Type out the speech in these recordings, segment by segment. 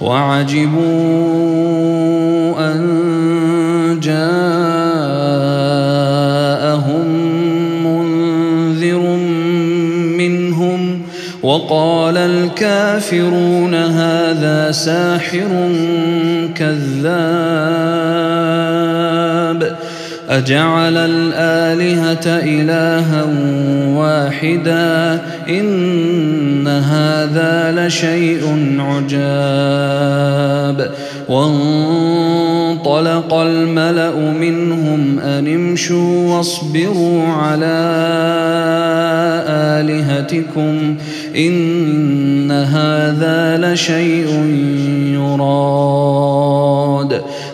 وعجبوا أن جاءهم منذر منهم وقال الكافرون هذا ساحر كذاب أجعل الآلهة إلها واحدا إن هذا لشيء عجاب. وانطلق الملأ منهم أن امشوا واصبروا على آلهتكم. إن هذا لشيء يراد.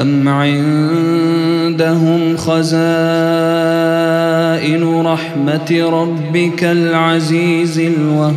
أم عندهم خزائن رحمة ربك العزيز الوهاب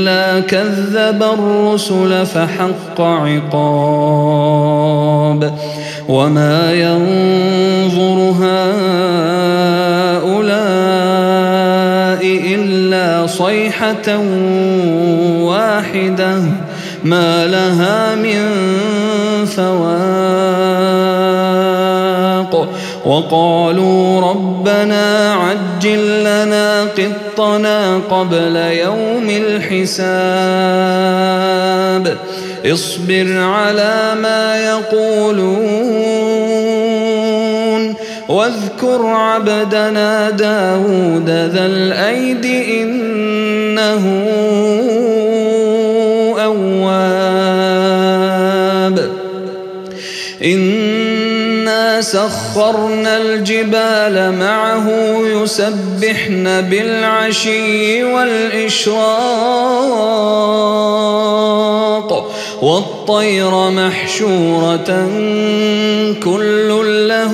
كذب الرسل فحق عقاب وما ينظر هؤلاء إلا صيحة واحدة ما لها من فواق وقالوا ربنا عجل لنا قطنا قبل يوم الحساب. اصبر على ما يقولون. واذكر عبدنا داود ذا الأيد إنه أواب. إنا سخرنا الجبال معه يسبحن بالعشي والإشراق والطير محشورة كل له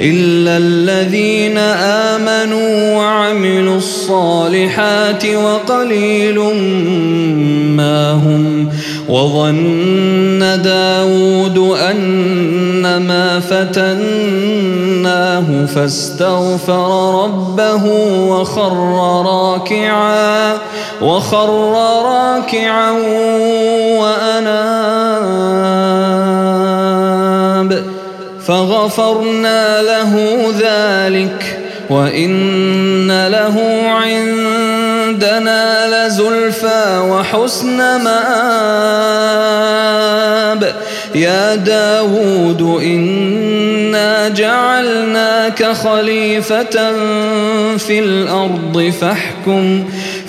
إلا الذين آمنوا وعملوا الصالحات وقليل ما هم وظن داود أنما فتناه فاستغفر ربه وخر راكعا وخر راكعا وأناب فغفرنا له ذلك وإن له عندنا لزلفى وحسن مآب. يا داود إنا جعلناك خليفة في الأرض فاحكم فاحكم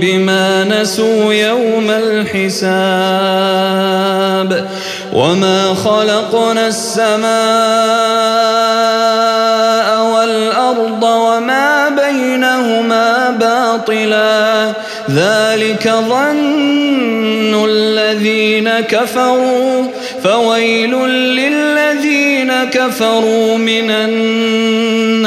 بما نسوا يوم الحساب وما خلقنا السماء والأرض وما بينهما باطلا ذلك ظن الذين كفروا فويل للذين كفروا من النار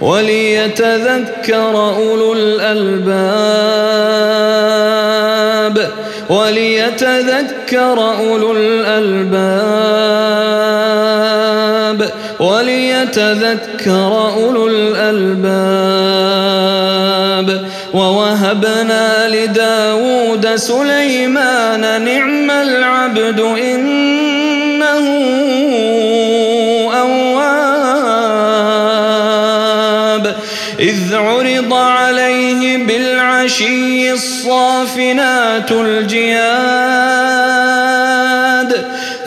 وليتذكر أولو الألباب وليتذكر أولو الألباب وليتذكر أولو الألباب. ووهبنا لداود سليمان نعم العبد إنه الصافنات الجياد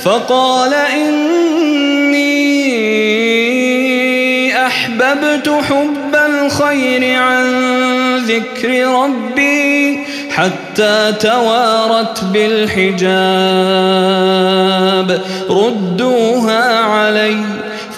فقال إني أحببت حب الخير عن ذكر ربي حتى توارت بالحجاب ردوها علي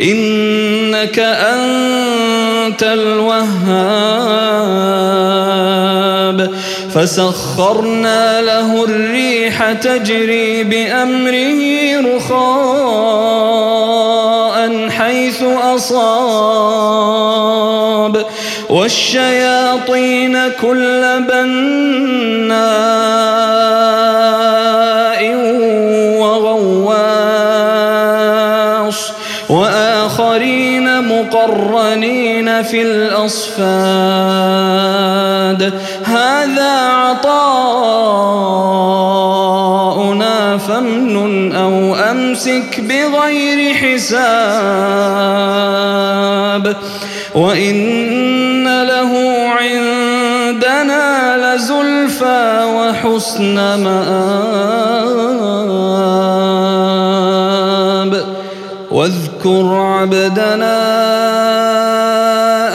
إنك أنت الوهاب. فسخرنا له الريح تجري بأمره رخاء حيث أصاب. والشياطين كل بناء. في الأصفاد. هذا عطاؤنا فامنن أو أمسك بغير حساب. وإن له عندنا لزلفى وحسن مآب. واذكر عبدنا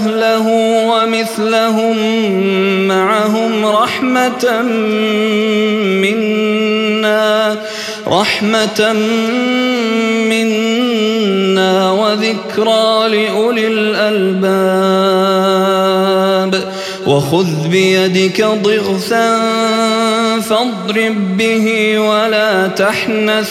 أهله ومثلهم معهم رحمة منا رحمة منا وذكرى لأولي الألباب. وخذ بيدك ضغثا فاضرب به ولا تحنث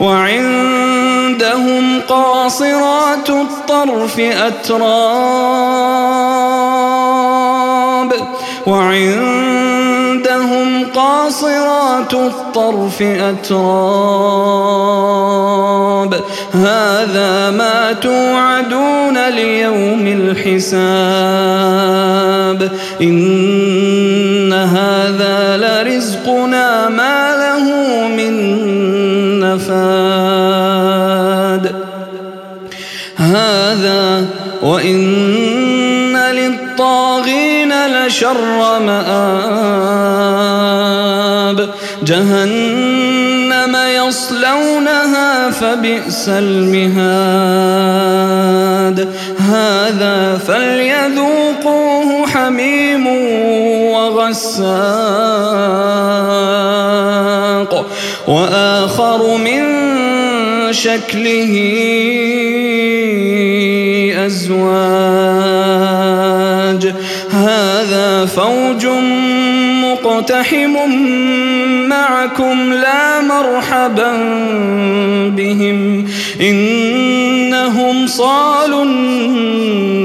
وعندهم قاصرات الطرف أتراب. وعندهم قاصرات الطرف أتراب. هذا ما توعدون ليوم الحساب. إن هذا لرزقنا ما نفاد هذا وإن للطاغين لشر مآب. جهنم يصلونها فبئس المهاد. هذا فليذوقوه حميم وغساق. وآخر من شكله أزواج. هذا فوج مقتحم معكم لا مرحبا بهم. إنهم صالوا النار.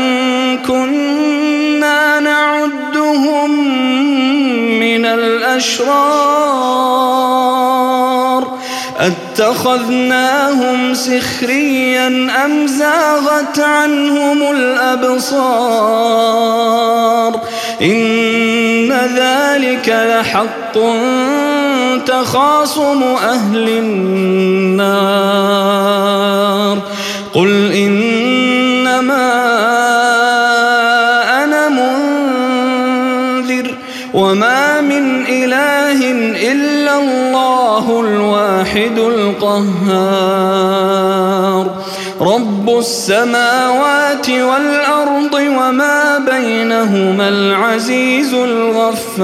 الأشرار. أتخذناهم سخريا أم زاغت عنهم الأبصار؟ إن ذلك لحق تخاصم أهل النار. إلا الله الواحد القهار. رب السماوات والأرض وما بينهما العزيز الغفار.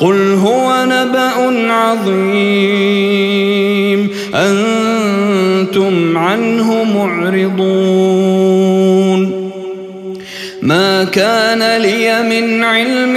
قل هو نبأ عظيم. أنتم عنه معرضون. ما كان لي من علم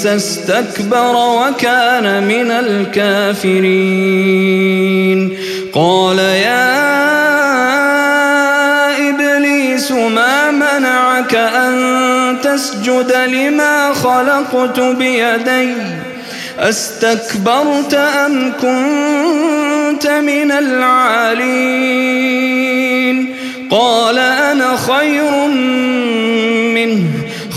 إبليس استكبر وكان من الكافرين. قال يا إبليس ما منعك أن تسجد لما خلقت بيدي؟ أستكبرت أم كنت من العالين؟ قال أنا خير منه.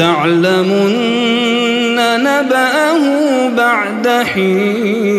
ولتعلمن نبأه بعد حين.